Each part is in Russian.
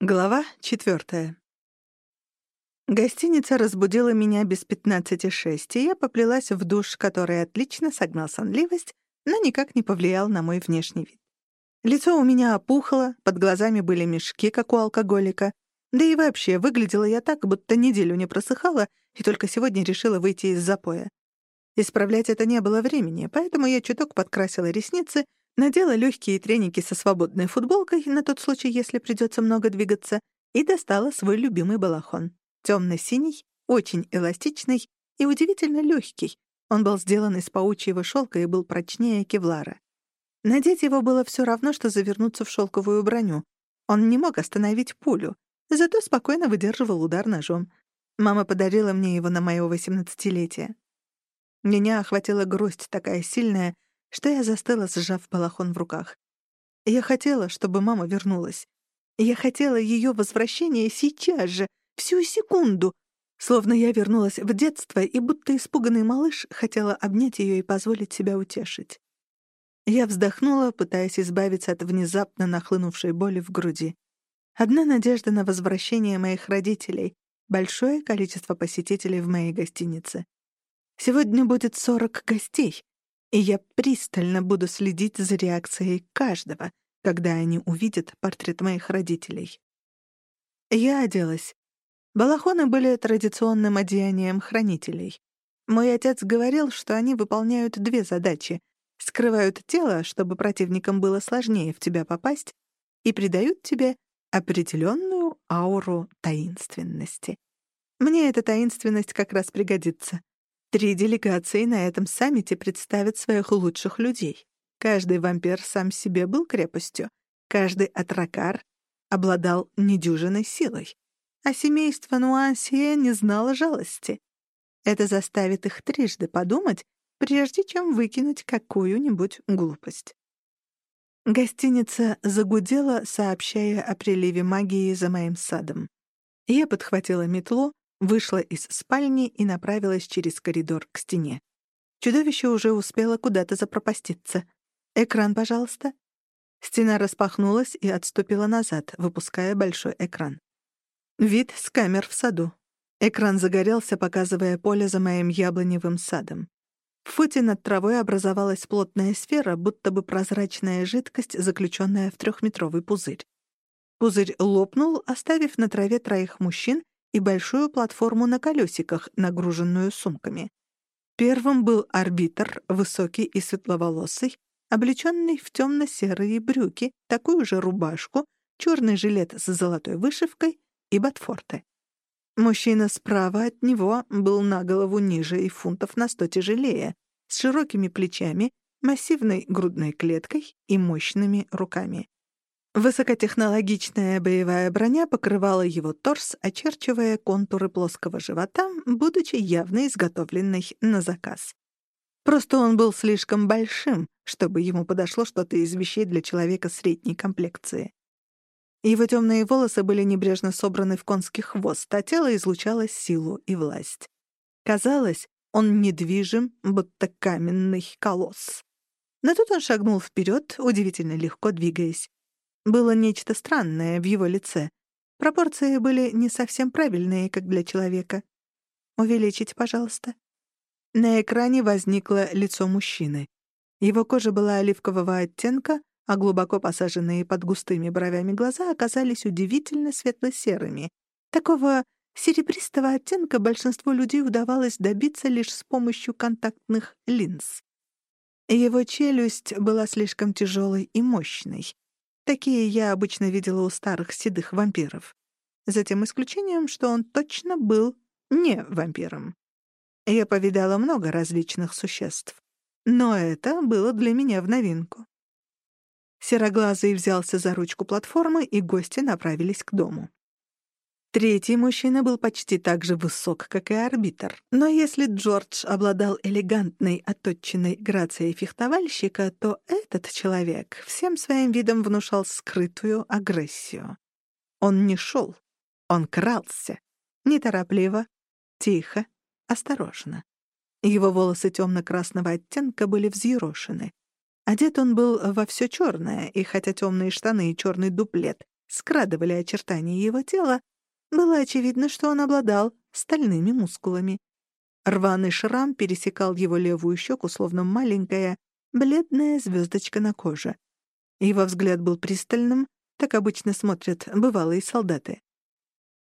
Глава четвертая. Гостиница разбудила меня без пятнадцати шесть, и я поплелась в душ, который отлично согнал сонливость, но никак не повлиял на мой внешний вид. Лицо у меня опухло, под глазами были мешки, как у алкоголика, да и вообще выглядела я так, будто неделю не просыхала и только сегодня решила выйти из запоя. Исправлять это не было времени, поэтому я чуток подкрасила ресницы Надела легкие треники со свободной футболкой на тот случай, если придется много двигаться, и достала свой любимый балахон. Темно-синий, очень эластичный и удивительно легкий. Он был сделан из паучьего шелка и был прочнее кевлара. Надеть его было все равно, что завернуться в шелковую броню. Он не мог остановить пулю, зато спокойно выдерживал удар ножом. Мама подарила мне его на моё восемнадцатилетие. Меня охватила грусть такая сильная, что я застыла, сжав балахон в руках. Я хотела, чтобы мама вернулась. Я хотела ее возвращения сейчас же, всю секунду, словно я вернулась в детство и будто испуганный малыш хотела обнять ее и позволить себя утешить. Я вздохнула, пытаясь избавиться от внезапно нахлынувшей боли в груди. Одна надежда на возвращение моих родителей, большое количество посетителей в моей гостинице. Сегодня будет сорок гостей, и я пристально буду следить за реакцией каждого, когда они увидят портрет моих родителей. Я оделась. Балахоны были традиционным одеянием хранителей. Мой отец говорил, что они выполняют две задачи — скрывают тело, чтобы противникам было сложнее в тебя попасть, и придают тебе определенную ауру таинственности. Мне эта таинственность как раз пригодится. Три делегации на этом саммите представят своих лучших людей. Каждый вампир сам себе был крепостью, каждый атракар обладал недюжиной силой, а семейство Нуансия не знало жалости. Это заставит их трижды подумать, прежде чем выкинуть какую-нибудь глупость. Гостиница загудела, сообщая о приливе магии за моим садом. Я подхватила метлу, вышла из спальни и направилась через коридор к стене. Чудовище уже успело куда-то запропаститься. «Экран, пожалуйста». Стена распахнулась и отступила назад, выпуская большой экран. Вид с камер в саду. Экран загорелся, показывая поле за моим яблоневым садом. В футе над травой образовалась плотная сфера, будто бы прозрачная жидкость, заключенная в трехметровый пузырь. Пузырь лопнул, оставив на траве троих мужчин и большую платформу на колесиках, нагруженную сумками. Первым был арбитр, высокий и светловолосый, облеченный в темно-серые брюки, такую же рубашку, черный жилет с золотой вышивкой и ботфорты. Мужчина справа от него был на голову ниже и фунтов на сто тяжелее, с широкими плечами, массивной грудной клеткой и мощными руками. Высокотехнологичная боевая броня покрывала его торс, очерчивая контуры плоского живота, будучи явно изготовленной на заказ. Просто он был слишком большим, чтобы ему подошло что-то из вещей для человека средней комплекции. Его темные волосы были небрежно собраны в конский хвост, а тело излучало силу и власть. Казалось, он недвижим, будто каменный колосс. Но тут он шагнул вперед, удивительно легко двигаясь. Было нечто странное в его лице. Пропорции были не совсем правильные, как для человека. «Увеличить, пожалуйста». На экране возникло лицо мужчины. Его кожа была оливкового оттенка, а глубоко посаженные под густыми бровями глаза оказались удивительно светло-серыми. Такого серебристого оттенка большинству людей удавалось добиться лишь с помощью контактных линз. Его челюсть была слишком тяжелой и мощной. Такие я обычно видела у старых седых вампиров. За тем исключением, что он точно был не вампиром. Я повидала много различных существ. Но это было для меня в новинку. Сероглазый взялся за ручку платформы, и гости направились к дому. Третий мужчина был почти так же высок, как и арбитр. Но если Джордж обладал элегантной, отточенной грацией фехтовальщика, то этот человек всем своим видом внушал скрытую агрессию. Он не шел, он крался. Неторопливо, тихо, осторожно. Его волосы темно-красного оттенка были взъерошены. Одет он был во все черное, и хотя темные штаны и черный дуплет скрадывали очертания его тела, было очевидно, что он обладал стальными мускулами. Рваный шрам пересекал его левую щеку, словно маленькая, бледная звездочка на коже. Его взгляд был пристальным, так обычно смотрят бывалые солдаты.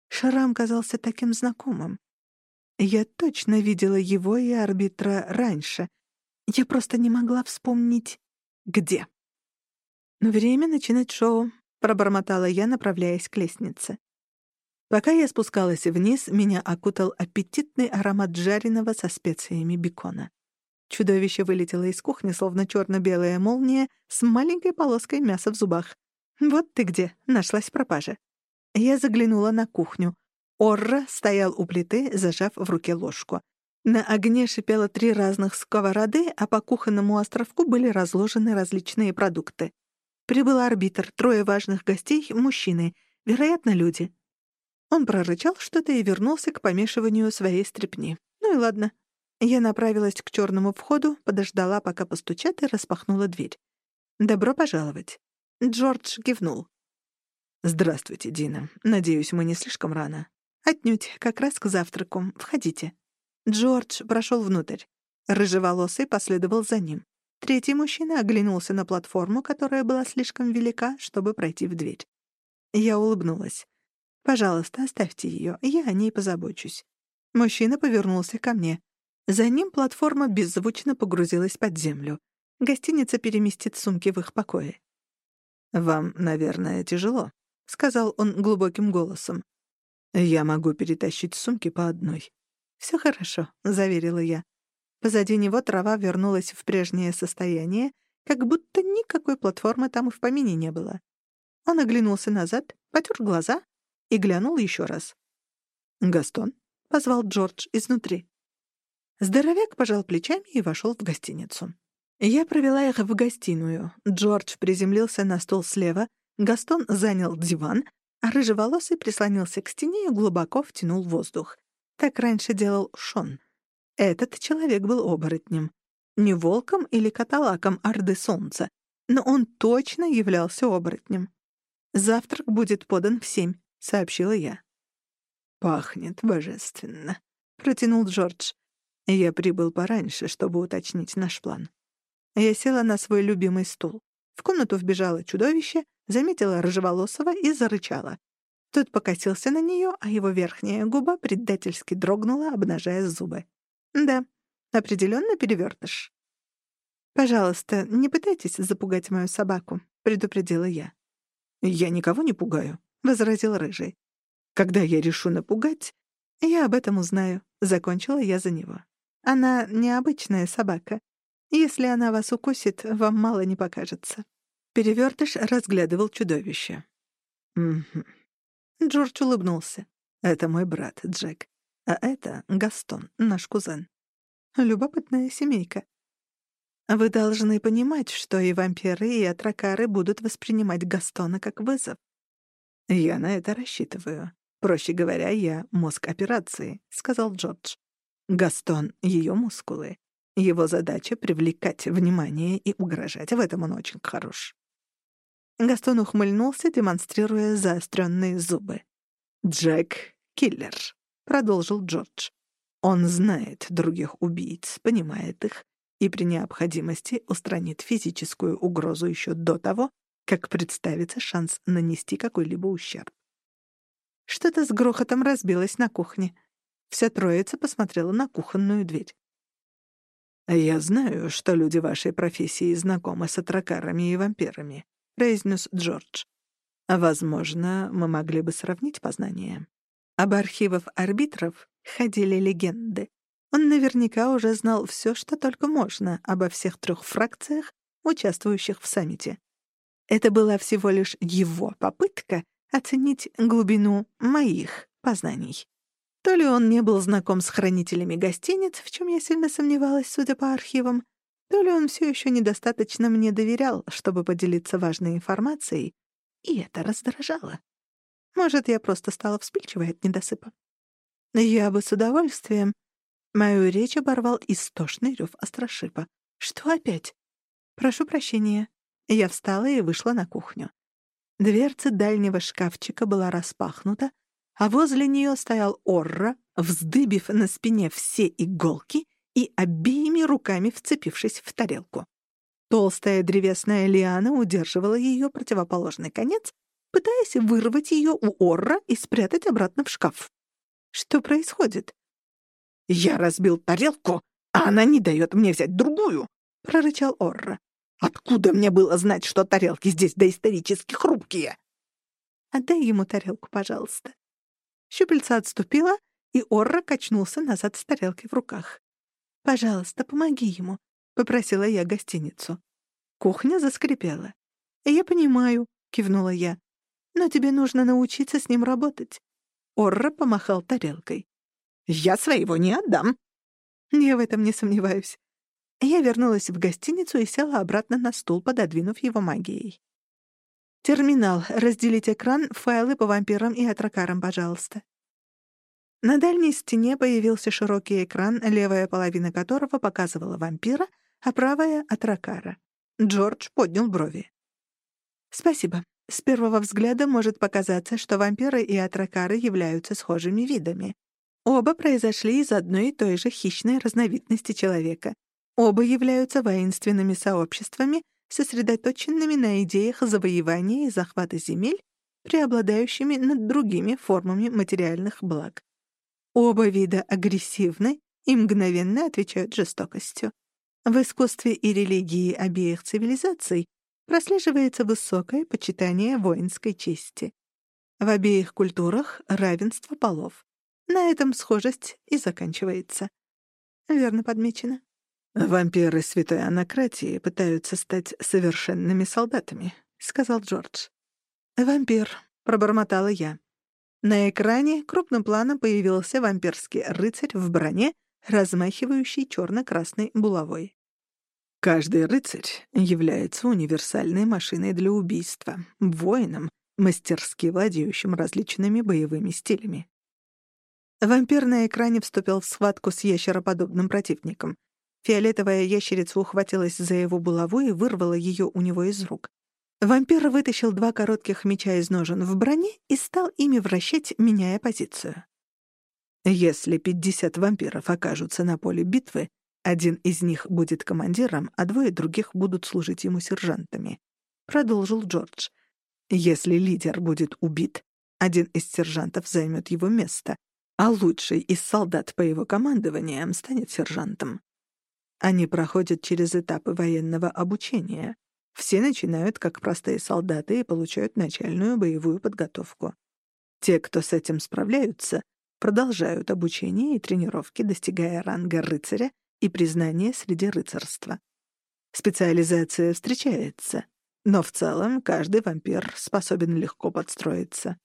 Шрам казался таким знакомым. Я точно видела его и арбитра раньше. Я просто не могла вспомнить, где. «Время начинать шоу», — пробормотала я, направляясь к лестнице. Пока я спускалась вниз, меня окутал аппетитный аромат жареного со специями бекона. Чудовище вылетело из кухни, словно черно-белая молния, с маленькой полоской мяса в зубах. «Вот ты где!» — нашлась пропажа. Я заглянула на кухню. Орра стоял у плиты, зажав в руке ложку. На огне шипело три разных сковороды, а по кухонному островку были разложены различные продукты. Прибыл арбитр, трое важных гостей — мужчины, вероятно, люди. Он прорычал что-то и вернулся к помешиванию своей стряпни. Ну и ладно. Я направилась к черному входу, подождала, пока постучат, и распахнула дверь. «Добро пожаловать». Джордж кивнул. «Здравствуйте, Дина. Надеюсь, мы не слишком рано». «Отнюдь, как раз к завтраку. Входите». Джордж прошел внутрь. Рыжеволосый последовал за ним. Третий мужчина оглянулся на платформу, которая была слишком велика, чтобы пройти в дверь. Я улыбнулась. Пожалуйста, оставьте ее, я о ней позабочусь». Мужчина повернулся ко мне. За ним платформа беззвучно погрузилась под землю. Гостиница переместит сумки в их покое. «Вам, наверное, тяжело», — сказал он глубоким голосом. «Я могу перетащить сумки по одной». «Всё хорошо», — заверила я. Позади него трава вернулась в прежнее состояние, как будто никакой платформы там и в помине не было. Он оглянулся назад, потер глаза и глянул еще раз. «Гастон?» — позвал Джордж изнутри. Здоровяк пожал плечами и вошел в гостиницу. Я провела их в гостиную. Джордж приземлился на стол слева, Гастон занял диван, а рыжеволосый прислонился к стене и глубоко втянул воздух. Так раньше делал Шон. Этот человек был оборотнем. Не волком или каталаком Орды Солнца, но он точно являлся оборотнем. Завтрак будет подан в семь. — сообщила я. «Пахнет божественно», — протянул Джордж. Я прибыл пораньше, чтобы уточнить наш план. Я села на свой любимый стул. В комнату вбежало чудовище, заметила рыжеволосого и зарычала. Тот покосился на нее, а его верхняя губа предательски дрогнула, обнажая зубы. «Да, определенно перевертыш». «Пожалуйста, не пытайтесь запугать мою собаку», — предупредила я. «Я никого не пугаю», — возразил Рыжий. «Когда я решу напугать, я об этом узнаю», — закончила я за него. «Она необычная собака. Если она вас укусит, вам мало не покажется». Перевертыш разглядывал чудовище. «Угу». Джордж улыбнулся. «Это мой брат, Джек. А это Гастон, наш кузен. Любопытная семейка. Вы должны понимать, что и вампиры, и атракары будут воспринимать Гастона как вызов. «Я на это рассчитываю. Проще говоря, я мозг операции», — сказал Джордж. «Гастон — ее мускулы. Его задача — привлекать внимание и угрожать. В этом он очень хорош». Гастон ухмыльнулся, демонстрируя заостренные зубы. «Джек — киллер», — продолжил Джордж. «Он знает других убийц, понимает их и при необходимости устранит физическую угрозу еще до того, как представится шанс нанести какой-либо ущерб. Что-то с грохотом разбилось на кухне. Вся троица посмотрела на кухонную дверь. «Я знаю, что люди вашей профессии знакомы с атракарами и вампирами», — произнес Джордж. «Возможно, мы могли бы сравнить познания». Об архивах арбитров ходили легенды. Он наверняка уже знал все, что только можно обо всех трех фракциях, участвующих в саммите. Это была всего лишь его попытка оценить глубину моих познаний. То ли он не был знаком с хранителями гостиниц, в чем я сильно сомневалась, судя по архивам, то ли он все еще недостаточно мне доверял, чтобы поделиться важной информацией, и это раздражало. Может, я просто стала вспыльчивой от недосыпа. Я бы с удовольствием... Мою речь оборвал истошный рев Острошипа. «Что опять?» «Прошу прощения», я встала и вышла на кухню. Дверца дальнего шкафчика была распахнута, а возле нее стоял Орра, вздыбив на спине все иголки и обеими руками вцепившись в тарелку. Толстая древесная лиана удерживала ее противоположный конец, пытаясь вырвать ее у Орра и спрятать обратно в шкаф. Что происходит? «Я разбил тарелку, а она не дает мне взять другую», — прорычал Орра. «Откуда мне было знать, что тарелки здесь доисторически хрупкие?» «Отдай ему тарелку, пожалуйста». Щупальца отступила, и Орра качнулся назад с тарелкой в руках. «Пожалуйста, помоги ему», — попросила я гостиницу. Кухня заскрипела. «Я понимаю», — кивнула я. «Но тебе нужно научиться с ним работать». Орра помахал тарелкой. «Я своего не отдам». Я в этом не сомневаюсь. Я вернулась в гостиницу и села обратно на стул, пододвинув его магией. «Терминал. Разделить экран, файлы по вампирам и атракарам, пожалуйста». На дальней стене появился широкий экран, левая половина которого показывала вампира, а правая — Атракара. Джордж поднял брови. «Спасибо. С первого взгляда может показаться, что вампиры и Атракары являются схожими видами. Оба произошли из одной и той же хищной разновидности человека. Оба являются воинственными сообществами, сосредоточенными на идеях завоевания и захвата земель, преобладающими над другими формами материальных благ. Оба вида агрессивны и мгновенно отвечают жестокостью. В искусстве и религии обеих цивилизаций прослеживается высокое почитание воинской чести. В обеих культурах равенство полов. На этом схожесть и заканчивается. Верно подмечено. «Вампиры святой анакратии пытаются стать совершенными солдатами», — сказал Джордж. «Вампир», — пробормотала я. На экране крупным планом появился вампирский рыцарь в броне, размахивающий черно-красной булавой. Каждый рыцарь является универсальной машиной для убийства, воином, мастерски владеющим различными боевыми стилями. Вампир на экране вступил в схватку с ящероподобным противником. Фиолетовая ящерица ухватилась за его булаву и вырвала ее у него из рук. Вампир вытащил два коротких меча из ножен в броне и стал ими вращать, меняя позицию. Если пятьдесят вампиров окажутся на поле битвы, один из них будет командиром, а двое других будут служить ему сержантами. Продолжил Джордж. Если лидер будет убит, один из сержантов займет его место, а лучший из солдат по его командованиям станет сержантом. Они проходят через этапы военного обучения. Все начинают как простые солдаты и получают начальную боевую подготовку. Те, кто с этим справляются, продолжают обучение и тренировки, достигая ранга рыцаря и признания среди рыцарства. Специализация встречается, но в целом каждый вампир способен легко подстроиться.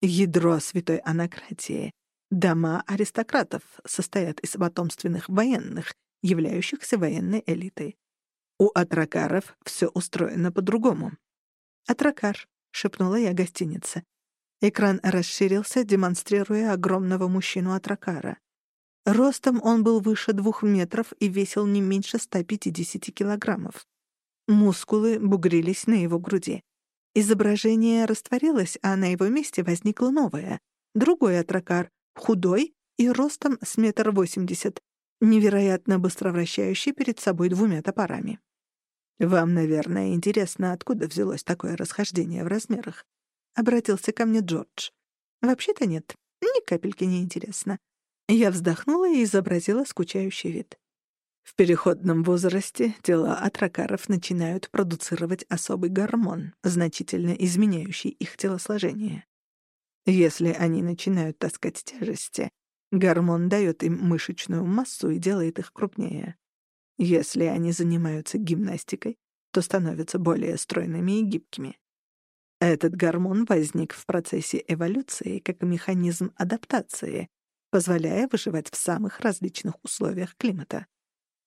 Ядро святой анакратии, дома аристократов, состоят из потомственных военных, являющихся военной элитой. У атракаров все устроено по-другому. «Атракар», — шепнула я гостинице. Экран расширился, демонстрируя огромного мужчину Атракара. Ростом он был выше двух метров и весил не меньше 150 килограммов. Мускулы бугрились на его груди. Изображение растворилось, а на его месте возникло новое. Другой Атракар, худой и ростом с метр восемьдесят, невероятно быстро вращающий перед собой двумя топорами. «Вам, наверное, интересно, откуда взялось такое расхождение в размерах?» — обратился ко мне Джордж. «Вообще-то нет, ни капельки не интересно». Я вздохнула и изобразила скучающий вид. В переходном возрасте тела атракаров начинают продуцировать особый гормон, значительно изменяющий их телосложение. Если они начинают таскать тяжести, гормон дает им мышечную массу и делает их крупнее. Если они занимаются гимнастикой, то становятся более стройными и гибкими. Этот гормон возник в процессе эволюции как механизм адаптации, позволяя выживать в самых различных условиях климата.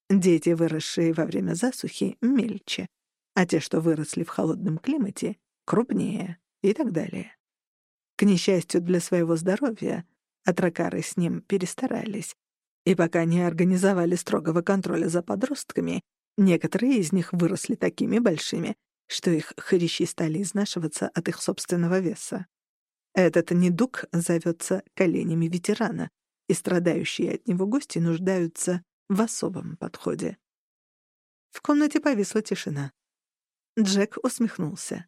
Дети, выросшие во время засухи, мельче, а те, что выросли в холодном климате, крупнее и так далее. К несчастью для своего здоровья, атракары с ним перестарались, и пока не организовали строгого контроля за подростками, некоторые из них выросли такими большими, что их хрящи стали изнашиваться от их собственного веса. Этот недуг зовется коленями ветерана, и страдающие от него гости нуждаются в особом подходе. В комнате повисла тишина. Джек усмехнулся.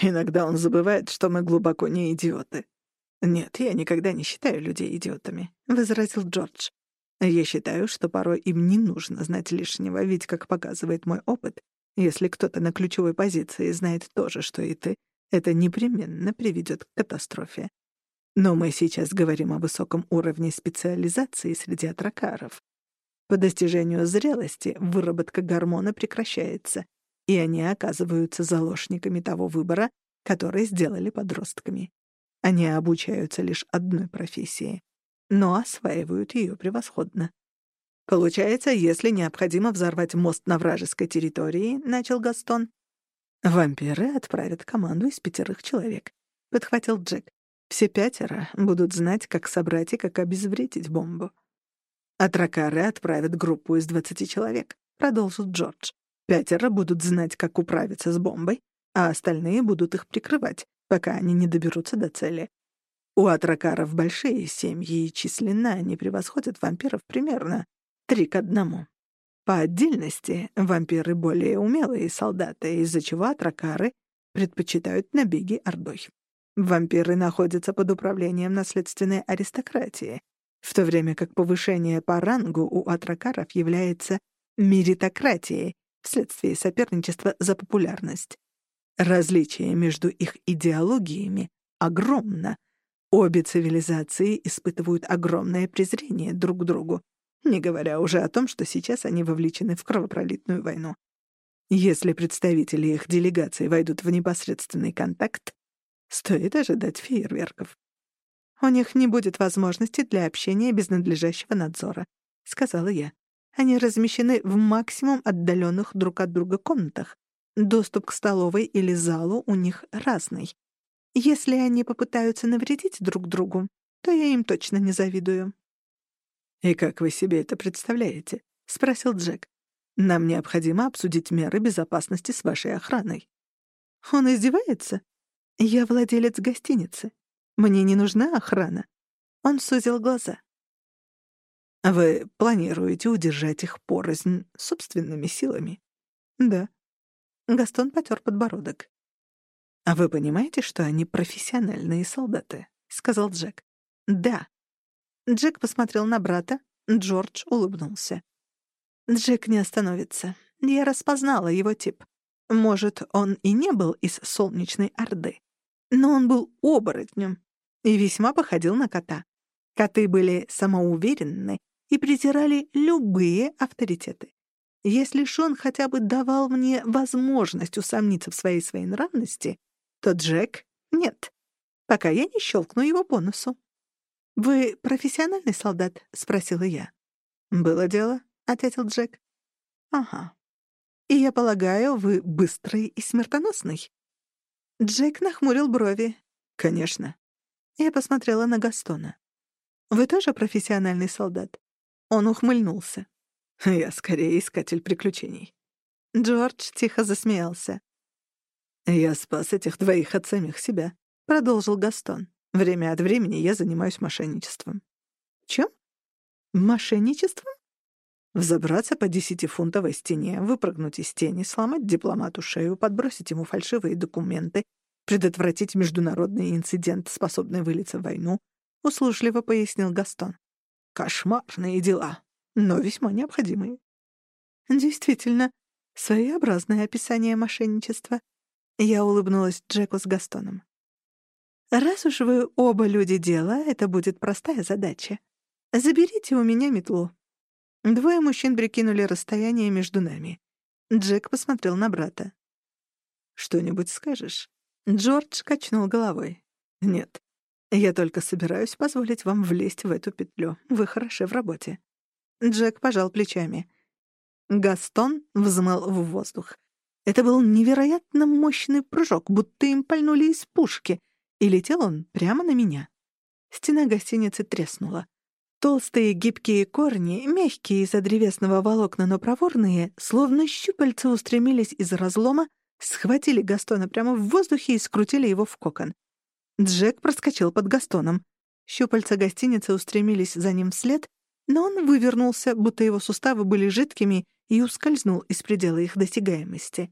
«Иногда он забывает, что мы глубоко не идиоты». «Нет, я никогда не считаю людей идиотами», — возразил Джордж. «Я считаю, что порой им не нужно знать лишнего, ведь, как показывает мой опыт, если кто-то на ключевой позиции знает то же, что и ты, это непременно приведет к катастрофе. Но мы сейчас говорим о высоком уровне специализации среди атракаров. По достижению зрелости выработка гормона прекращается, и они оказываются заложниками того выбора, который сделали подростками. Они обучаются лишь одной профессии, но осваивают ее превосходно. Получается, если необходимо взорвать мост на вражеской территории, начал Гастон, вампиры отправят команду из пятерых человек, подхватил Джек. Все пятеро будут знать, как собрать и как обезвредить бомбу. А тракары отправят группу из двадцати человек, продолжил Джордж. Пятеро будут знать, как управиться с бомбой, а остальные будут их прикрывать, пока они не доберутся до цели. У атракаров большие семьи, и численно они превосходят вампиров примерно три к одному. По отдельности вампиры более умелые солдаты, из-за чего атракары предпочитают набеги ордой. Вампиры находятся под управлением наследственной аристократии, в то время как повышение по рангу у атракаров является меритократией вследствие соперничества за популярность. Различие между их идеологиями огромно. Обе цивилизации испытывают огромное презрение друг к другу, не говоря уже о том, что сейчас они вовлечены в кровопролитную войну. Если представители их делегации войдут в непосредственный контакт, стоит ожидать фейерверков. «У них не будет возможности для общения без надлежащего надзора», — сказала я. «Они размещены в максимум отдаленных друг от друга комнатах. Доступ к столовой или залу у них разный. Если они попытаются навредить друг другу, то я им точно не завидую». «И как вы себе это представляете?» — спросил Джек. «Нам необходимо обсудить меры безопасности с вашей охраной». «Он издевается? Я владелец гостиницы. Мне не нужна охрана». Он сузил глаза. «Вы планируете удержать их порознь собственными силами?» «Да». Гастон потер подбородок. «А вы понимаете, что они профессиональные солдаты?» — сказал Джек. «Да». Джек посмотрел на брата, Джордж улыбнулся. Джек не остановится. Я распознала его тип. Может, он и не был из солнечной Орды, но он был оборотнем и весьма походил на кота. Коты были самоуверенны и презирали любые авторитеты. Если Шон хотя бы давал мне возможность усомниться в своей своенравности, то Джек — нет, пока я не щелкну его по носу. «Вы профессиональный солдат?» — спросила я. «Было дело», — ответил Джек. «Ага. И я полагаю, вы быстрый и смертоносный?» Джек нахмурил брови. «Конечно». Я посмотрела на Гастона. «Вы тоже профессиональный солдат?» Он ухмыльнулся. «Я скорее искатель приключений». Джордж тихо засмеялся. «Я спас этих двоих от самих себя», — продолжил Гастон. «Время от времени я занимаюсь мошенничеством». «Чем?» «Мошенничеством?» Взобраться по десятифунтовой стене, выпрыгнуть из тени, сломать дипломату шею, подбросить ему фальшивые документы, предотвратить международный инцидент, способный вылиться в войну, услужливо пояснил Гастон. Кошмарные дела, но весьма необходимые. Действительно, своеобразное описание мошенничества. Я улыбнулась Джеку с Gastoном. Раз уж вы оба люди дела, это будет простая задача. Заберите у меня метлу. Двое мужчин прикинули расстояние между нами. Джек посмотрел на брата. «Что-нибудь скажешь?» Джордж качнул головой. «Нет. Я только собираюсь позволить вам влезть в эту петлю. Вы хороши в работе». Джек пожал плечами. Гастон взмыл в воздух. Это был невероятно мощный прыжок, будто им пальнули из пушки, и летел он прямо на меня. Стена гостиницы треснула. Толстые гибкие корни, мягкие из-за древесного волокна, но проворные, словно щупальца устремились из разлома, схватили Гастона прямо в воздухе и скрутили его в кокон. Джек проскочил под Гастоном. Щупальца гостиницы устремились за ним вслед, но он вывернулся, будто его суставы были жидкими, и ускользнул из предела их досягаемости.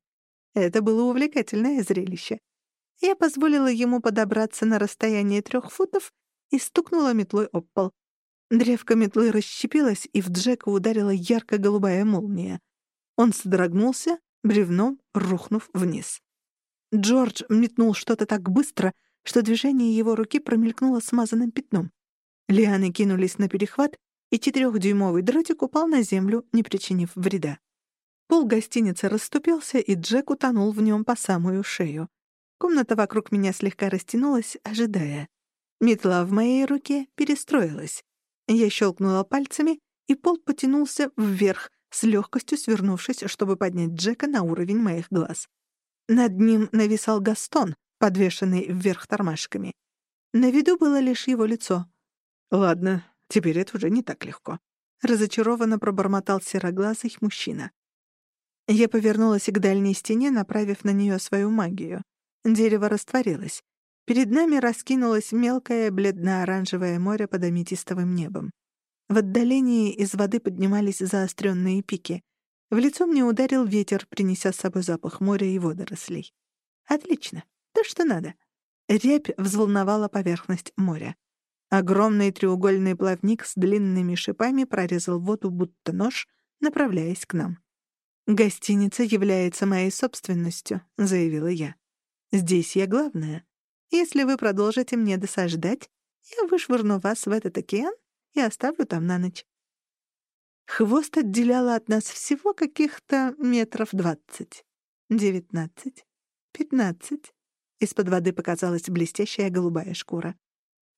Это было увлекательное зрелище. Я позволила ему подобраться на расстояние трех футов и стукнула метлой об пол. Древко метлы расщепилось, и в Джека ударила ярко-голубая молния. Он содрогнулся, бревном рухнув вниз. Джордж метнул что-то так быстро, что движение его руки промелькнуло смазанным пятном. Лианы кинулись на перехват, и четырехдюймовый дротик упал на землю, не причинив вреда. Пол гостиницы расступился, и Джек утонул в нем по самую шею. Комната вокруг меня слегка растянулась, ожидая. Метла в моей руке перестроилась. Я щелкнула пальцами, и пол потянулся вверх, с легкостью свернувшись, чтобы поднять Джека на уровень моих глаз. Над ним нависал Гастон, подвешенный вверх тормашками. На виду было лишь его лицо. «Ладно, теперь это уже не так легко», — разочарованно пробормотал сероглазый мужчина. Я повернулась к дальней стене, направив на нее свою магию. Дерево растворилось. Перед нами раскинулось мелкое бледно-оранжевое море под аметистовым небом. В отдалении из воды поднимались заостренные пики. В лицо мне ударил ветер, принеся с собой запах моря и водорослей. Отлично. То, что надо. Рябь взволновала поверхность моря. Огромный треугольный плавник с длинными шипами прорезал воду, будто нож, направляясь к нам. «Гостиница является моей собственностью», — заявила я. «Здесь я главная. Если вы продолжите мне досаждать, я вышвырну вас в этот океан и оставлю там на ночь. Хвост отделяла от нас всего каких-то метров двадцать. Девятнадцать. Пятнадцать. Из-под воды показалась блестящая голубая шкура.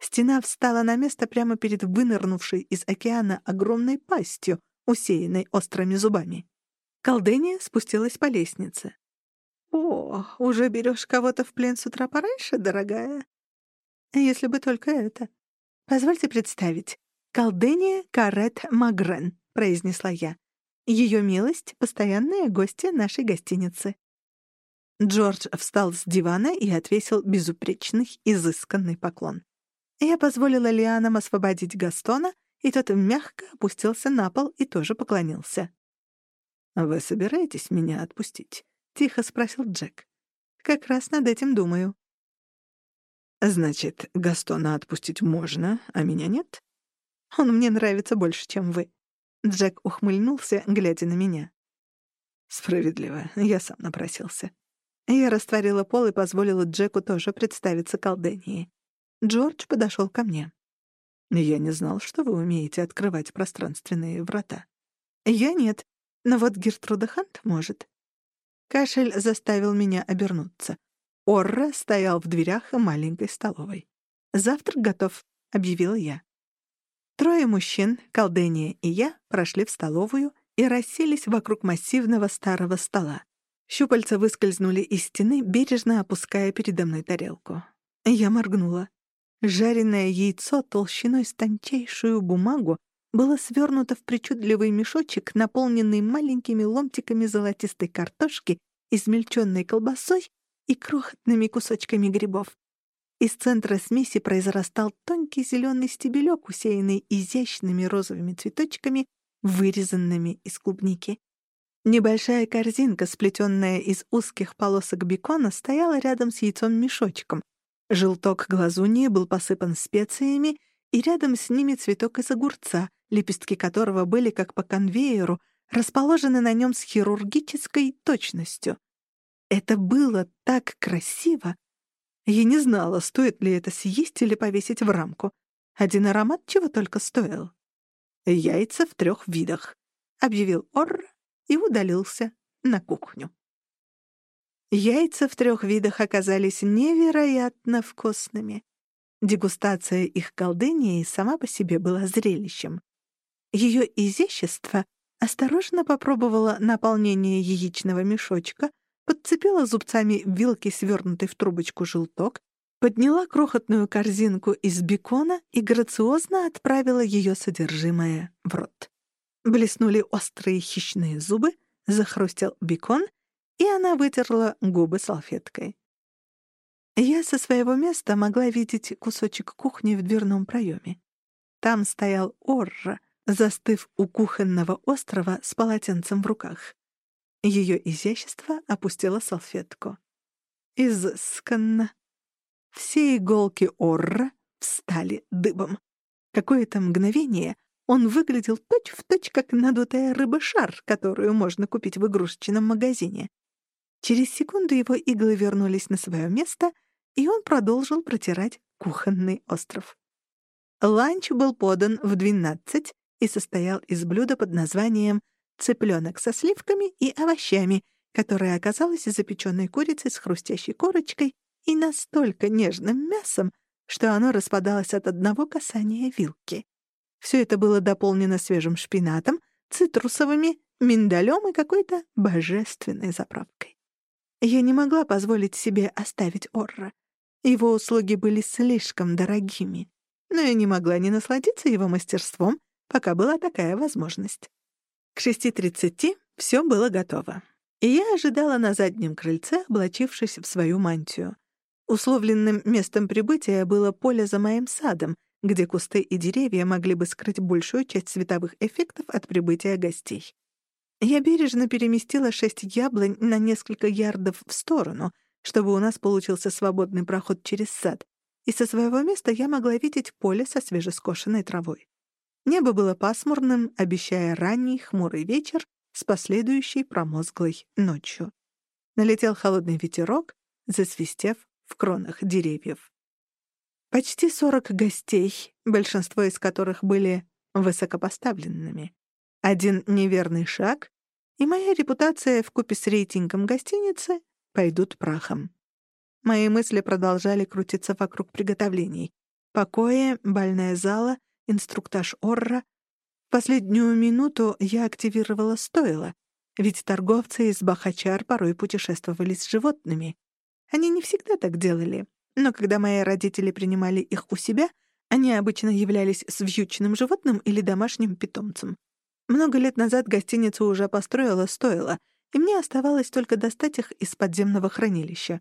Стена встала на место прямо перед вынырнувшей из океана огромной пастью, усеянной острыми зубами. Колдения спустилась по лестнице. «О, уже берешь кого-то в плен с утра пораньше, дорогая?» «Если бы только это. Позвольте представить. Колдения Карет Магрен», — произнесла я. «Ее милость — постоянная гостья нашей гостиницы». Джордж встал с дивана и отвесил безупречный, изысканный поклон. Я позволила Лианам освободить Гастона, и тот мягко опустился на пол и тоже поклонился. «Вы собираетесь меня отпустить?» — тихо спросил Джек. «Как раз над этим думаю». «Значит, Гастона отпустить можно, а меня нет?» «Он мне нравится больше, чем вы». Джек ухмыльнулся, глядя на меня. «Справедливо, я сам напросился». Я растворила пол и позволила Джеку тоже представиться колдении. Джордж подошел ко мне. «Я не знал, что вы умеете открывать пространственные врата». «Я нет, но вот Гертруда Хант может». Кашель заставил меня обернуться. Орра стоял в дверях маленькой столовой. «Завтрак готов», — объявила я. Трое мужчин, Колдения и я, прошли в столовую и расселись вокруг массивного старого стола. Щупальца выскользнули из стены, бережно опуская передо мной тарелку. Я моргнула. Жареное яйцо толщиной с тончайшую бумагу было свернуто в причудливый мешочек, наполненный маленькими ломтиками золотистой картошки, измельченной колбасой и крохотными кусочками грибов. Из центра смеси произрастал тонкий зеленый стебелек, усеянный изящными розовыми цветочками, вырезанными из клубники. Небольшая корзинка, сплетенная из узких полосок бекона, стояла рядом с яйцом-мешочком. Желток глазуньи был посыпан специями, и рядом с ними цветок из огурца, лепестки которого были, как по конвейеру, расположены на нем с хирургической точностью. Это было так красиво! Я не знала, стоит ли это съесть или повесить в рамку. Один аромат чего только стоил. «Яйца в трех видах», — объявил Орр и удалился на кухню. Яйца в трех видах оказались невероятно вкусными. Дегустация их колдынии сама по себе была зрелищем. Ее изящество осторожно попробовала наполнение яичного мешочка, подцепила зубцами вилки, свернутый в трубочку желток, подняла крохотную корзинку из бекона и грациозно отправила ее содержимое в рот. Блеснули острые хищные зубы, захрустел бекон, и она вытерла губы салфеткой. Я со своего места могла видеть кусочек кухни в дверном проеме. Там стоял Орра, застыв у кухонного острова с полотенцем в руках. Ее изящество опустило салфетку. Изысканно. Все иголки Орра встали дыбом. Какое-то мгновение он выглядел точь-в-точь, точь, как надутая рыба-шар, которую можно купить в игрушечном магазине. Через секунду его иглы вернулись на свое место, и он продолжил протирать кухонный остров. Ланч был подан в двенадцать и состоял из блюда под названием «цыпленок со сливками и овощами», которое оказалось запеченной курицей с хрустящей корочкой и настолько нежным мясом, что оно распадалось от одного касания вилки. Все это было дополнено свежим шпинатом, цитрусовыми, миндалем и какой-то божественной заправкой. Я не могла позволить себе оставить Орра. Его услуги были слишком дорогими, но я не могла не насладиться его мастерством, пока была такая возможность. К 6.30 все было готово, и я ожидала на заднем крыльце, облачившись в свою мантию. Условленным местом прибытия было поле за моим садом, где кусты и деревья могли бы скрыть большую часть световых эффектов от прибытия гостей. Я бережно переместила шесть яблонь на несколько ярдов в сторону, чтобы у нас получился свободный проход через сад, и со своего места я могла видеть поле со свежескошенной травой. Небо было пасмурным, обещая ранний хмурый вечер с последующей промозглой ночью. Налетел холодный ветерок, засвистев в кронах деревьев. Почти сорок гостей, большинство из которых были высокопоставленными. Один неверный шаг, и моя репутация вкупе с рейтингом гостиницы пойдут прахом. Мои мысли продолжали крутиться вокруг приготовлений. Покои, бальная зала, инструктаж Орра. Последнюю минуту я активировала стоило, ведь торговцы из Бахачар порой путешествовали с животными. Они не всегда так делали, но когда мои родители принимали их у себя, они обычно являлись с вьючным животным или домашним питомцем. Много лет назад гостиница уже построила стоило, и мне оставалось только достать их из подземного хранилища.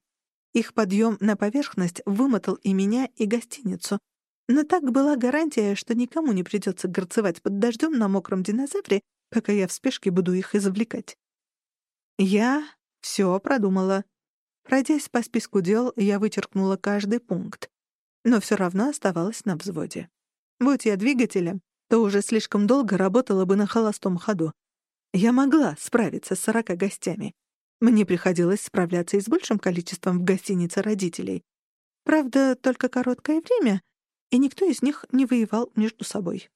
Их подъем на поверхность вымотал и меня, и гостиницу. Но так была гарантия, что никому не придется горцевать под дождем на мокром динозавре, пока я в спешке буду их извлекать. Я все продумала. Пройдясь по списку дел, я вычеркнула каждый пункт. Но все равно оставалась на взводе. Будь я двигателем, то уже слишком долго работала бы на холостом ходу. Я могла справиться с сорока гостями. Мне приходилось справляться и с большим количеством в гостинице родителей. Правда, только короткое время, и никто из них не воевал между собой.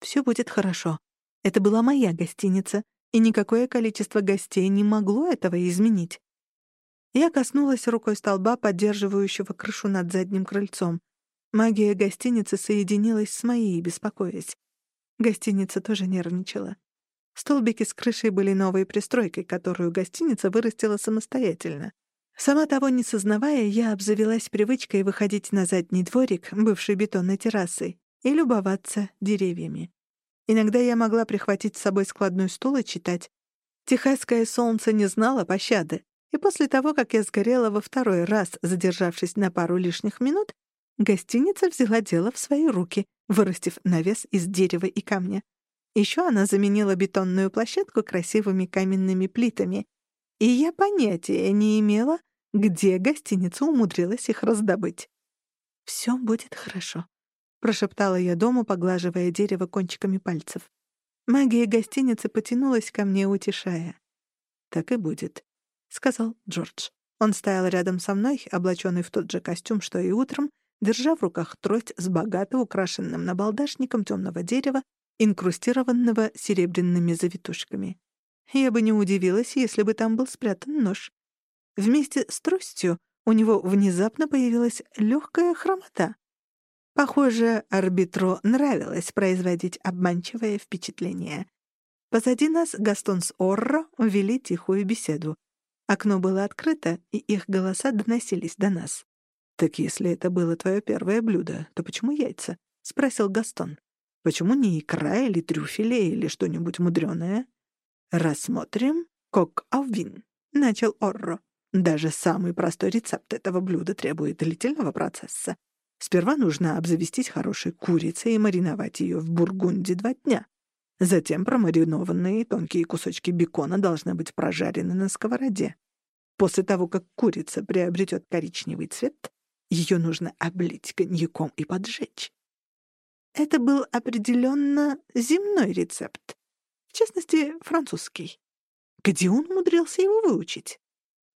Все будет хорошо. Это была моя гостиница, и никакое количество гостей не могло этого изменить. Я коснулась рукой столба, поддерживающего крышу над задним крыльцом. Магия гостиницы соединилась с моей, беспокоясь. Гостиница тоже нервничала. Столбики с крышей были новой пристройкой, которую гостиница вырастила самостоятельно. Сама того не сознавая, я обзавелась привычкой выходить на задний дворик, бывший бетонной террасой, и любоваться деревьями. Иногда я могла прихватить с собой складной стул и читать. Техасское солнце не знало пощады. И после того, как я сгорела во второй раз, задержавшись на пару лишних минут, гостиница взяла дело в свои руки, вырастив навес из дерева и камня. Еще она заменила бетонную площадку красивыми каменными плитами, и я понятия не имела, где гостиница умудрилась их раздобыть. «Всё будет хорошо», — прошептала я дому, поглаживая дерево кончиками пальцев. Магия гостиницы потянулась ко мне, утешая. «Так и будет», — сказал Джордж. Он стоял рядом со мной, облаченный в тот же костюм, что и утром, держа в руках трость с богато украшенным набалдашником темного дерева, инкрустированного серебряными завитушками. Я бы не удивилась, если бы там был спрятан нож. Вместе с тростью у него внезапно появилась легкая хромота. Похоже, арбитру нравилось производить обманчивое впечатление. Позади нас Гастон с Орро вели тихую беседу. Окно было открыто, и их голоса доносились до нас. «Так если это было твое первое блюдо, то почему яйца?» — спросил Гастон. «Почему не икра или трюфели или что-нибудь мудреное?» «Рассмотрим кок-аввин», — начал Орро. «Даже самый простой рецепт этого блюда требует длительного процесса. Сперва нужно обзавестись хорошей курицей и мариновать ее в бургунде два дня. Затем промаринованные тонкие кусочки бекона должны быть прожарены на сковороде. После того, как курица приобретет коричневый цвет, ее нужно облить коньяком и поджечь. Это был определенно земной рецепт, в частности, французский. Где он умудрился его выучить?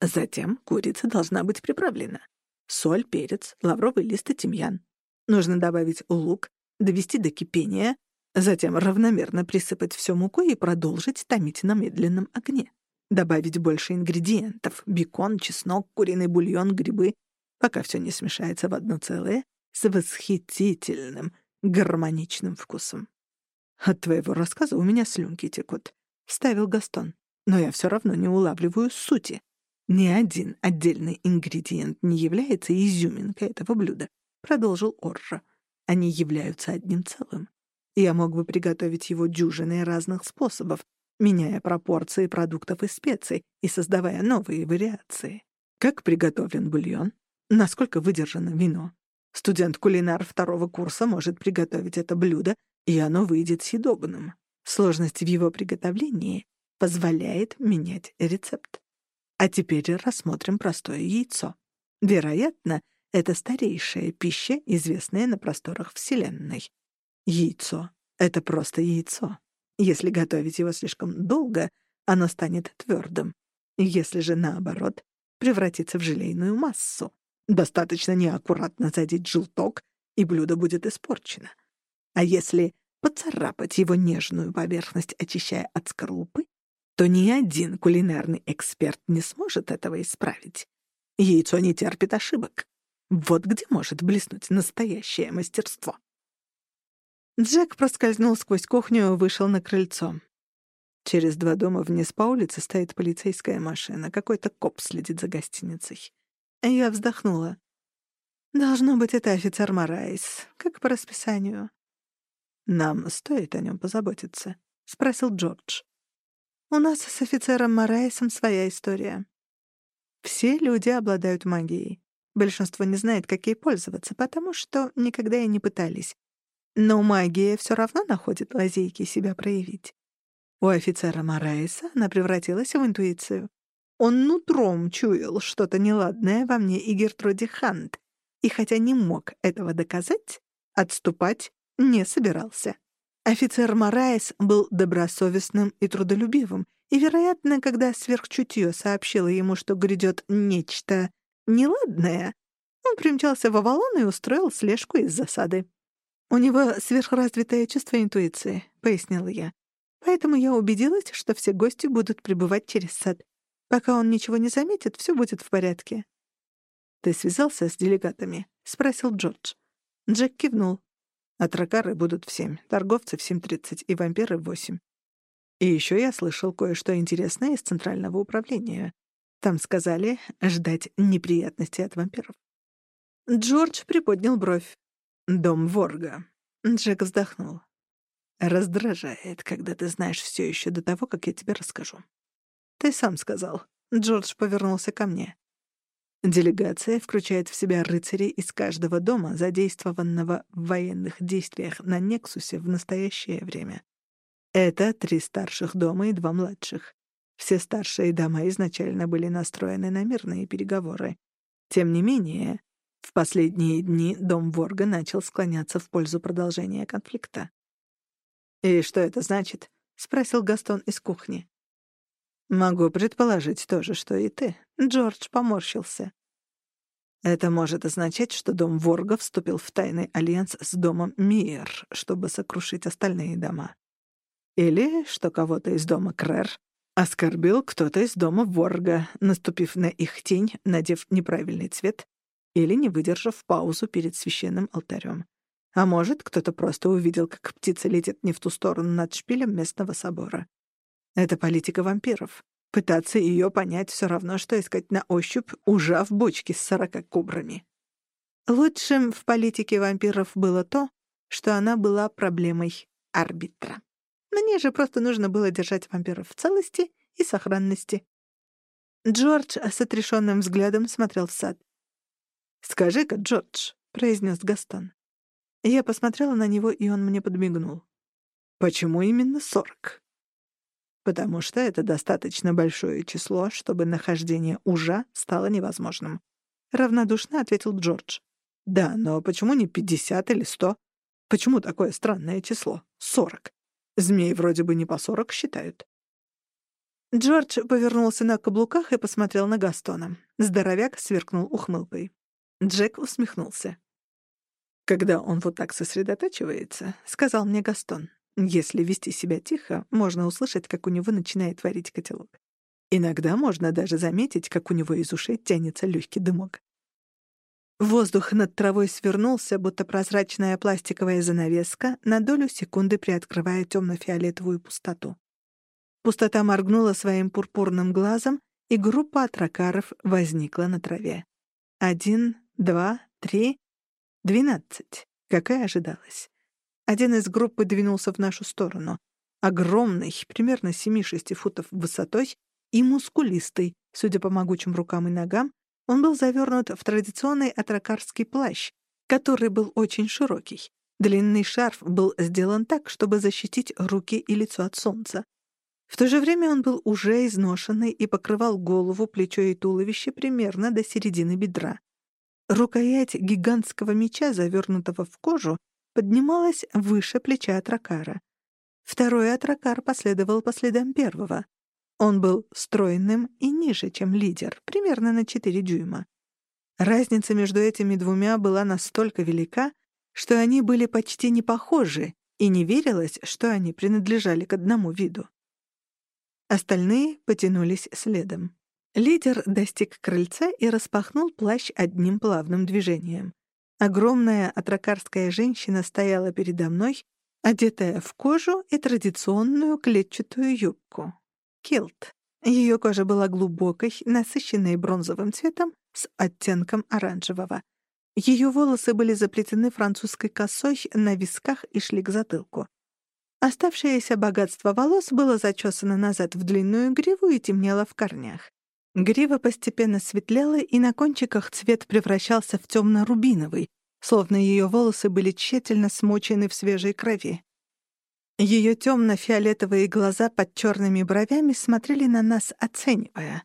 Затем курица должна быть приправлена. Соль, перец, лавровый лист и тимьян. Нужно добавить лук, довести до кипения, затем равномерно присыпать все мукой и продолжить томить на медленном огне. Добавить больше ингредиентов — бекон, чеснок, куриный бульон, грибы, пока все не смешается в одно целое, с восхитительным, гармоничным вкусом. «От твоего рассказа у меня слюнки текут», — вставил Гастон. «Но я все равно не улавливаю сути. Ни один отдельный ингредиент не является изюминкой этого блюда», — продолжил Оржа. «Они являются одним целым. Я мог бы приготовить его дюжиной разных способов, меняя пропорции продуктов и специй и создавая новые вариации. Как приготовлен бульон? Насколько выдержано вино? Студент-кулинар второго курса может приготовить это блюдо, и оно выйдет съедобным. Сложность в его приготовлении позволяет менять рецепт. А теперь рассмотрим простое яйцо. Вероятно, это старейшая пища, известная на просторах Вселенной. Яйцо — это просто яйцо. Если готовить его слишком долго, оно станет твердым. Если же, наоборот, превратится в желейную массу. Достаточно неаккуратно задеть желток, и блюдо будет испорчено. А если поцарапать его нежную поверхность, очищая от скорлупы, то ни один кулинарный эксперт не сможет этого исправить. Яйцо не терпит ошибок. Вот где может блеснуть настоящее мастерство. Джек проскользнул сквозь кухню и вышел на крыльцо. Через два дома вниз по улице стоит полицейская машина. Какой-то коп следит за гостиницей. Я вздохнула. Должно быть, это офицер Морайс, как по расписанию. «Нам стоит о нем позаботиться?» — спросил Джордж. «У нас с офицером Морайсом своя история. Все люди обладают магией. Большинство не знает, как ей пользоваться, потому что никогда и не пытались. Но магия все равно находит лазейки себя проявить. У офицера Морайса она превратилась в интуицию. Он нутром чуял что-то неладное во мне и Гертруде Хант, и хотя не мог этого доказать, отступать не собирался. Офицер Морайс был добросовестным и трудолюбивым, и, вероятно, когда сверхчутье сообщило ему, что грядет нечто неладное, он примчался в Авалон и устроил слежку из засады. «У него сверхразвитое чувство интуиции», — пояснила я. «Поэтому я убедилась, что все гости будут прибывать через сад. Пока он ничего не заметит, все будет в порядке». «Ты связался с делегатами?» — спросил Джордж. Джек кивнул. «Атракары будут в семь, торговцы в семь тридцать и вампиры в восемь. И еще я слышал кое-что интересное из Центрального управления. Там сказали ждать неприятностей от вампиров». Джордж приподнял бровь. «Дом Ворга». Джек вздохнул. «Раздражает, когда ты знаешь все еще до того, как я тебе расскажу. «Ты сам сказал». Джордж повернулся ко мне. Делегация включает в себя рыцарей из каждого дома, задействованного в военных действиях на Нексусе в настоящее время. Это три старших дома и два младших. Все старшие дома изначально были настроены на мирные переговоры. Тем не менее, в последние дни дом Ворга начал склоняться в пользу продолжения конфликта. «И что это значит?» — спросил Гастон из кухни. Могу предположить то же, что и ты. Джордж поморщился. Это может означать, что дом Ворга вступил в тайный альянс с домом Мир, чтобы сокрушить остальные дома. Или что кого-то из дома Крэр оскорбил кто-то из дома Ворга, наступив на их тень, надев неправильный цвет или не выдержав паузу перед священным алтарем. А может, кто-то просто увидел, как птица летит не в ту сторону над шпилем местного собора. Это политика вампиров. Пытаться ее понять все равно, что искать на ощупь ужа в бочке с сорока кобрами. Лучшим в политике вампиров было то, что она была проблемой арбитра. Мне же просто нужно было держать вампиров в целости и сохранности. Джордж с отрешенным взглядом смотрел в сад. «Скажи-ка, Джордж», — произнес Гастон. Я посмотрела на него, и он мне подмигнул. «Почему именно сорок?» «Потому что это достаточно большое число, чтобы нахождение ужа стало невозможным», — равнодушно ответил Джордж. «Да, но почему не пятьдесят или сто? Почему такое странное число? Сорок. Змей вроде бы не по сорок считают». Джордж повернулся на каблуках и посмотрел на Гастона. Здоровяк сверкнул ухмылкой. Джек усмехнулся. «Когда он вот так сосредотачивается, — сказал мне Гастон, — если вести себя тихо, можно услышать, как у него начинает варить котелок. Иногда можно даже заметить, как у него из ушей тянется легкий дымок. Воздух над травой свернулся, будто прозрачная пластиковая занавеска, на долю секунды приоткрывая темно-фиолетовую пустоту. Пустота моргнула своим пурпурным глазом, и группа атракаров возникла на траве. Один, два, три, двенадцать, как и ожидалось. Один из группы двинулся в нашу сторону. Огромный, примерно семи-шести футов высотой, и мускулистый, судя по могучим рукам и ногам, он был завернут в традиционный атракарский плащ, который был очень широкий. Длинный шарф был сделан так, чтобы защитить руки и лицо от солнца. В то же время он был уже изношенный и покрывал голову, плечо и туловище примерно до середины бедра. Рукоять гигантского меча, завернутого в кожу, поднималась выше плеча Атракара. Второй Атракар последовал по следам первого. Он был стройным и ниже, чем лидер, примерно на 4 дюйма. Разница между этими двумя была настолько велика, что они были почти не похожи, и не верилось, что они принадлежали к одному виду. Остальные потянулись следом. Лидер достиг крыльца и распахнул плащ одним плавным движением. Огромная атракарская женщина стояла передо мной, одетая в кожу и традиционную клетчатую юбку. Килт. Ее кожа была глубокой, насыщенной бронзовым цветом с оттенком оранжевого. Ее волосы были заплетены французской косой на висках и шли к затылку. Оставшееся богатство волос было зачесано назад в длинную гриву и темнело в корнях. Грива постепенно светлела, и на кончиках цвет превращался в темно-рубиновый, словно ее волосы были тщательно смочены в свежей крови. Ее темно-фиолетовые глаза под черными бровями смотрели на нас, оценивая.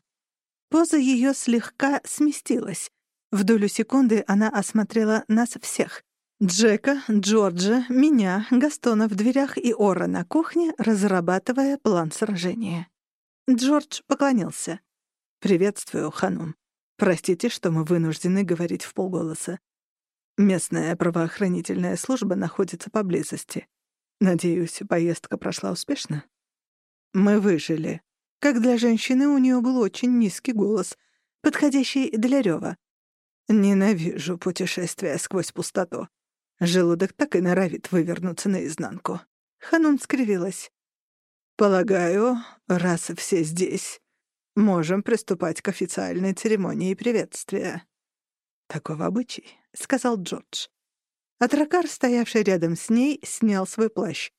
Поза ее слегка сместилась. В долю секунды она осмотрела нас всех. Джека, Джорджа, меня, Гастона в дверях и Ора на кухне, разрабатывая план сражения. Джордж поклонился. «Приветствую, Ханум. Простите, что мы вынуждены говорить в полголоса. Местная правоохранительная служба находится поблизости. Надеюсь, поездка прошла успешно?» «Мы выжили». Как для женщины у нее был очень низкий голос, подходящий для рёва. «Ненавижу путешествия сквозь пустоту. Желудок так и норовит вывернуться наизнанку. Ханун скривилась. «Полагаю, раз все здесь, можем приступать к официальной церемонии приветствия». «Таков обычай», — сказал Джордж. Атракар, стоявший рядом с ней, снял свой плащ.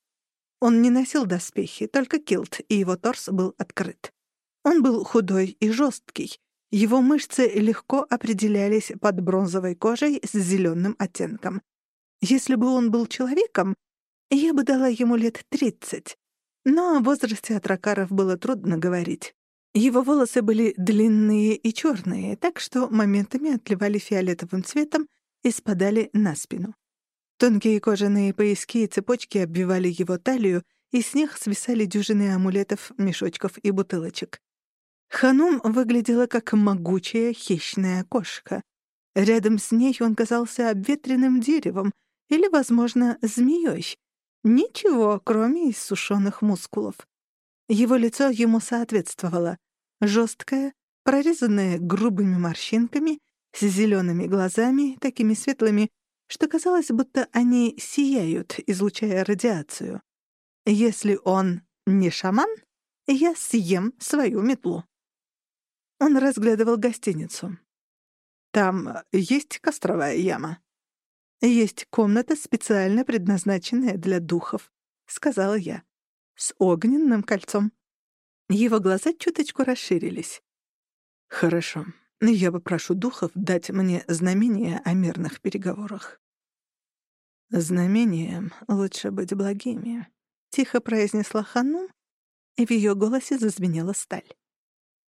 Он не носил доспехи, только килт, и его торс был открыт. Он был худой и жесткий. Его мышцы легко определялись под бронзовой кожей с зеленым оттенком. Если бы он был человеком, я бы дала ему лет тридцать. Но о возрасте Атракаров было трудно говорить. Его волосы были длинные и черные, так что моментами отливали фиолетовым цветом и спадали на спину. Тонкие кожаные пояски и цепочки обвивали его талию, и с них свисали дюжины амулетов, мешочков и бутылочек. Ханум выглядела как могучая хищная кошка. Рядом с ней он казался обветренным деревом — или, возможно, змеей. Ничего, кроме иссушенных мускулов. Его лицо ему соответствовало. Жесткое, прорезанное грубыми морщинками, с зелеными глазами, такими светлыми, что казалось, будто они сияют, излучая радиацию. Если он не шаман, я съем свою метлу. Он разглядывал гостиницу. Там есть костровая яма?» «Есть комната, специально предназначенная для духов», — сказала я, — «с огненным кольцом». Его глаза чуточку расширились. «Хорошо. Я попрошу духов дать мне знамение о мирных переговорах». «Знамением лучше быть благими», — тихо произнесла Ханум, и в ее голосе зазвенела сталь.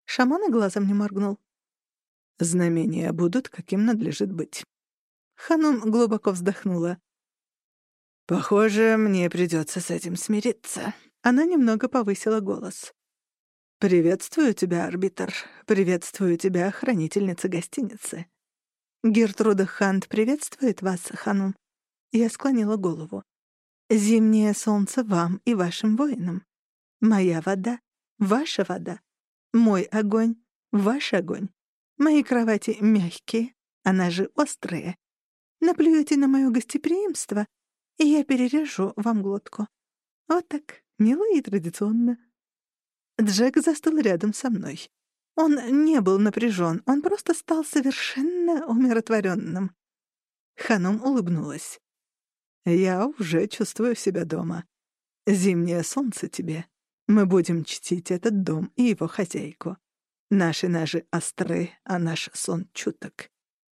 Шаман и глазом не моргнул. «Знамения будут, каким надлежит быть». Ханум глубоко вздохнула. «Похоже, мне придется с этим смириться». Она немного повысила голос. «Приветствую тебя, арбитр. Приветствую тебя, хранительница гостиницы». «Гертруда Хант приветствует вас, Ханум». Я склонила голову. «Зимнее солнце вам и вашим воинам. Моя вода — ваша вода. Мой огонь — ваш огонь. Мои кровати мягкие, она же острые. Наплюете на мое гостеприимство, и я перережу вам глотку. Вот так, мило и традиционно». Джек застыл рядом со мной. Он не был напряжен, он просто стал совершенно умиротворенным. Ханум улыбнулась. «Я уже чувствую себя дома. Зимнее солнце тебе. Мы будем чтить этот дом и его хозяйку. Наши ножи остры, а наш сон чуток.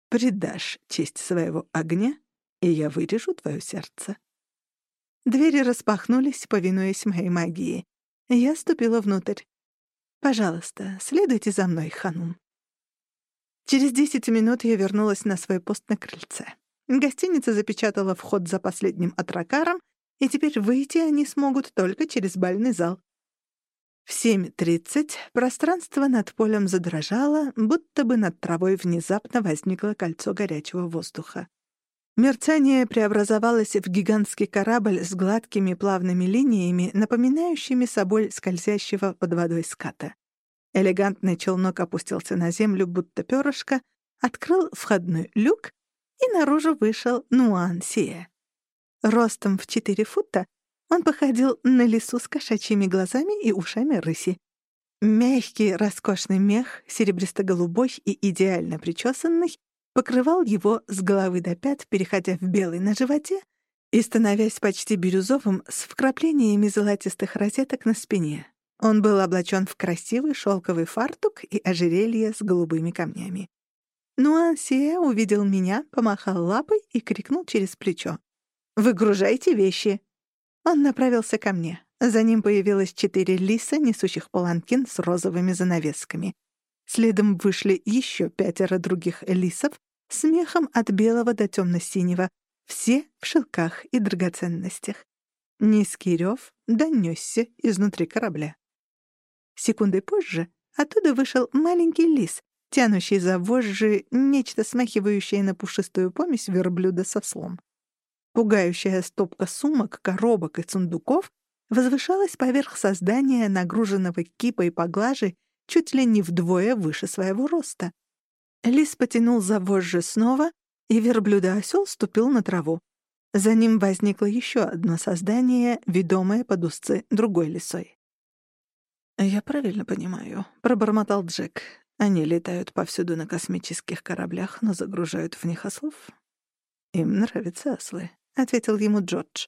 Предашь честь своего огня, и я вырежу твое сердце». Двери распахнулись, повинуясь моей магии. Я ступила внутрь. «Пожалуйста, следуйте за мной, Ханум». Через десять минут я вернулась на свой пост на крыльце. Гостиница запечатала вход за последним атракаром, и теперь выйти они смогут только через бальный зал. В 7.30 пространство над полем задрожало, будто бы над травой внезапно возникло кольцо горячего воздуха. Мерцание преобразовалось в гигантский корабль с гладкими плавными линиями, напоминающими собой скользящего под водой ската. Элегантный челнок опустился на землю, будто перышко, открыл входной люк, и наружу вышел Нуансия. Ростом в четыре фута он походил на лису с кошачьими глазами и ушами рыси. Мягкий, роскошный мех, серебристо-голубой и идеально причесанный, покрывал его с головы до пят, переходя в белый на животе и становясь почти бирюзовым с вкраплениями золотистых розеток на спине. Он был облачен в красивый шелковый фартук и ожерелье с голубыми камнями. Нуансия увидел меня, помахал лапой и крикнул через плечо. «Выгружайте вещи!» Он направился ко мне. За ним появилось четыре лиса, несущих паланкин с розовыми занавесками. Следом вышли еще пятеро других лисов с мехом от белого до темно-синего, все в шелках и драгоценностях. Низкий рев донесся изнутри корабля. Секундой позже оттуда вышел маленький лис, тянущий за вожжи нечто смахивающее на пушистую помесь верблюда со слом. Пугающая стопка сумок, коробок и сундуков возвышалась поверх создания, нагруженного кипой поглажи чуть ли не вдвое выше своего роста. Лис потянул за вожжи снова, и верблюда-осёл ступил на траву. За ним возникло еще одно создание, ведомое под узцы другой лисой. «Я правильно понимаю», — пробормотал Джек. «Они летают повсюду на космических кораблях, но загружают в них ослов?» «Им нравятся ослы», — ответил ему Джордж.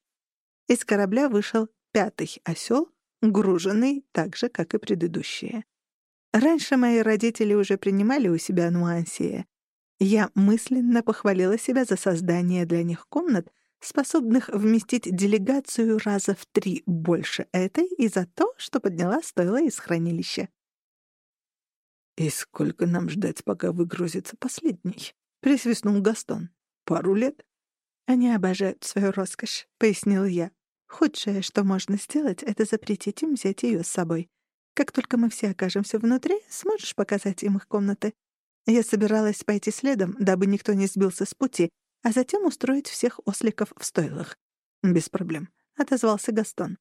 Из корабля вышел пятый осёл, груженный так же, как и предыдущие. Раньше мои родители уже принимали у себя нуансия. Я мысленно похвалила себя за создание для них комнат, способных вместить делегацию раза в три больше этой и за то, что подняла стойло из хранилища. «И сколько нам ждать, пока выгрузится последний?» — присвистнул Гастон. «Пару лет?» «Они обожают свою роскошь», — пояснил я. «Худшее, что можно сделать, — это запретить им взять ее с собой. Как только мы все окажемся внутри, сможешь показать им их комнаты? Я собиралась пойти следом, дабы никто не сбился с пути, а затем устроить всех осликов в стойлах. «Без проблем», — отозвался Гастон.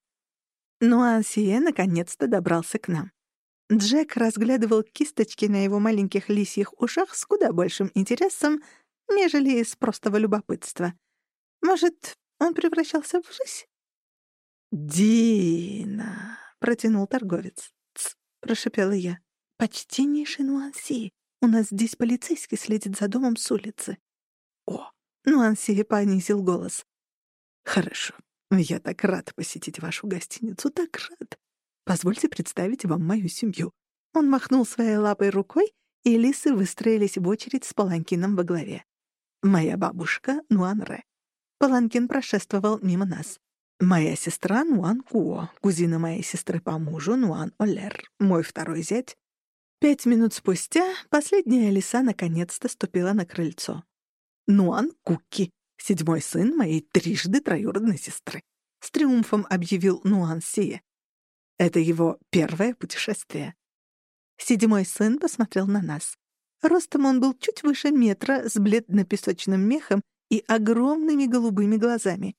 Ну а Ансие наконец-то добрался к нам. Джек разглядывал кисточки на его маленьких лисьих ушах с куда большим интересом, нежели из простого любопытства. Может, он превращался в жизнь? «Дина», — протянул торговец прошипела я. «Почтеннейший Нуанси, У нас здесь полицейский следит за домом с улицы». «О!» — Нуансия понизил голос. «Хорошо. Я так рад посетить вашу гостиницу, так рад. Позвольте представить вам мою семью». Он махнул своей лапой рукой, и лисы выстроились в очередь с паланкином во главе. Моя бабушка Нуанре. Паланкин прошествовал мимо нас. Моя сестра Нуан Куо, кузина моей сестры по мужу Нуан Олер, мой второй зять. Пять минут спустя последняя лиса наконец-то ступила на крыльцо. Нуан Куки, седьмой сын моей трижды троюродной сестры, с триумфом объявил Нуан Сие. Это его первое путешествие. Седьмой сын посмотрел на нас. Ростом он был чуть выше метра, с бледно-песочным мехом и огромными голубыми глазами.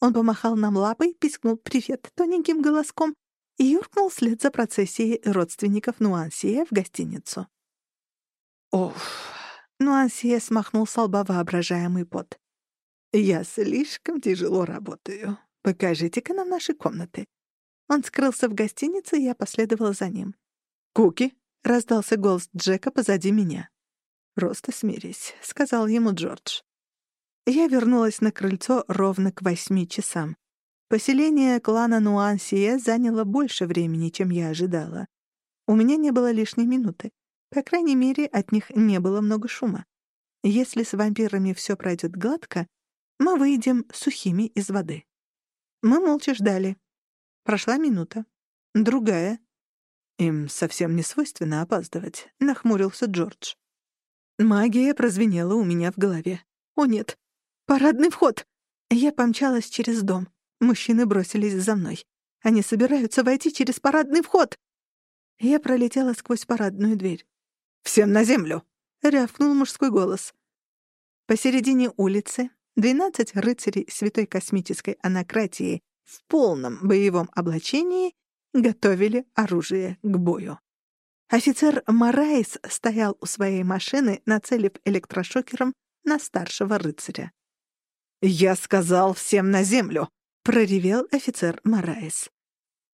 Он помахал нам лапой, пискнул «Привет» тоненьким голоском и юркнул вслед за процессией родственников Нуансия в гостиницу. Оф! Нуансия смахнул с лба воображаемый пот. «Я слишком тяжело работаю. Покажите-ка нам наши комнаты». Он скрылся в гостинице, и я последовала за ним. «Куки!» — раздался голос Джека позади меня. «Просто смирись», — сказал ему Джордж. Я вернулась на крыльцо ровно к восьми часам. Поселение клана Нуансие заняло больше времени, чем я ожидала. У меня не было лишней минуты. По крайней мере, от них не было много шума. Если с вампирами все пройдет гладко, мы выйдем сухими из воды. Мы молча ждали. Прошла минута. Другая. «Им совсем не свойственно опаздывать», — нахмурился Джордж. Магия прозвенела у меня в голове. «О нет, «Парадный вход!» Я помчалась через дом. Мужчины бросились за мной. Они собираются войти через парадный вход. Я пролетела сквозь парадную дверь. «Всем на землю!» — рявкнул мужской голос. Посередине улицы двенадцать рыцарей Святой Космической Анократии в полном боевом облачении готовили оружие к бою. Офицер Морайс стоял у своей машины, нацелив электрошокером на старшего рыцаря. «Я сказал всем на землю!» — проревел офицер Мораес.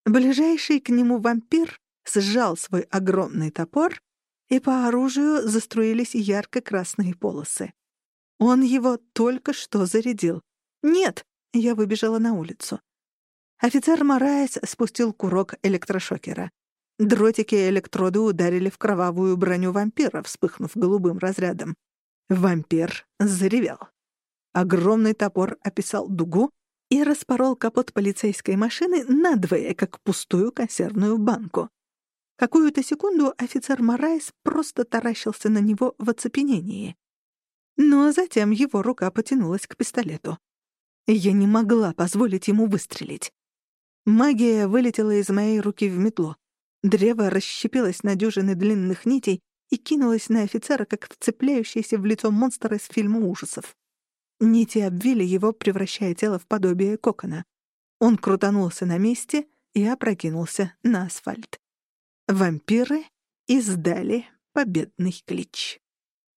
Ближайший к нему вампир сжал свой огромный топор, и по оружию заструились ярко-красные полосы. Он его только что зарядил. «Нет!» — я выбежала на улицу. Офицер Мораес спустил курок электрошокера. Дротики и электроды ударили в кровавую броню вампира, вспыхнув голубым разрядом. Вампир заревел. Огромный топор описал дугу и распорол капот полицейской машины надвое, как пустую консервную банку. Какую-то секунду офицер Морайс просто таращился на него в оцепенении. Но затем его рука потянулась к пистолету. Я не могла позволить ему выстрелить. Магия вылетела из моей руки в метлу. Древко расщепилось на дюжины длинных нитей и кинулось на офицера, как вцепляющийся в лицо монстр из фильма ужасов. Нити обвили его, превращая тело в подобие кокона. Он крутанулся на месте и опрокинулся на асфальт. Вампиры издали победный клич.